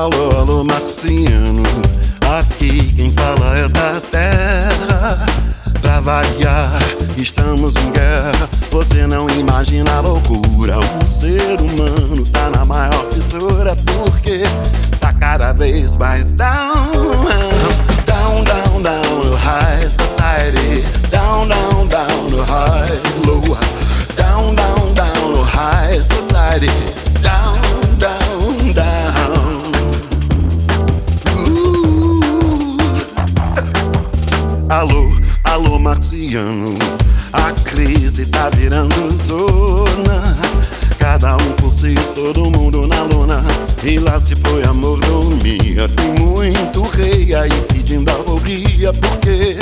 alô marciano. Aqui quem fala é da terra. Pra variar, estamos em guerra. Você não imagina a loucura. O ser humano tá na maior fissura Porque tá cada vez mais Down, Alô, alô marciano. A crise tá virando zona. Cada um por si, todo mundo na lona. E lá se foi a mordomia. Tem muito rei aí pedindo alforria Porque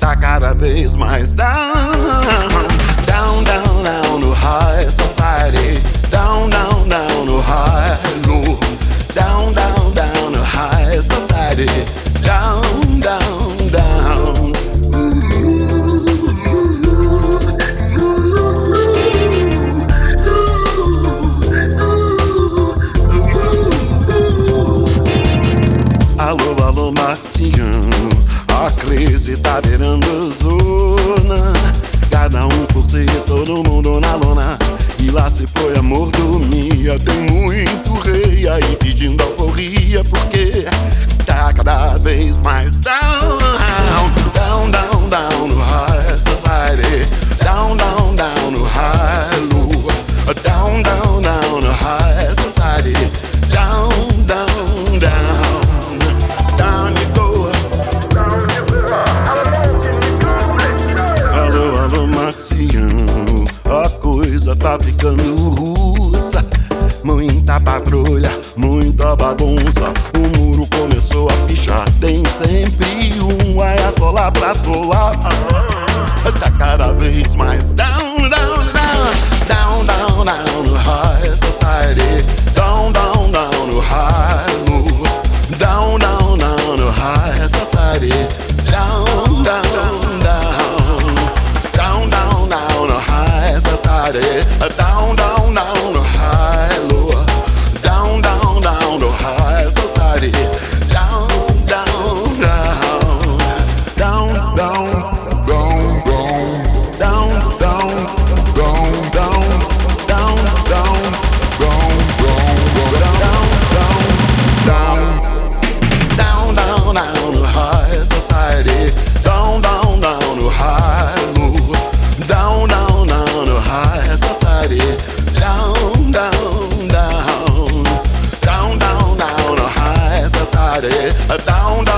tá cada vez mais Down, Alô, alô, marciano A crise tá virando zona. Cada um por si, todo mundo na lona. E lá se foi a mordomia Tem muito rei aí pedindo alforria Porque tá cada vez mais tá ficando russa. Muita patrulha, muita bagunça. O muro começou a pichar. Tem sempre um ayatollah pra atolar Tá cada vez mais high society, down, down, down to high down, down, down to high society, down, down, down, down, down, down to high society, down.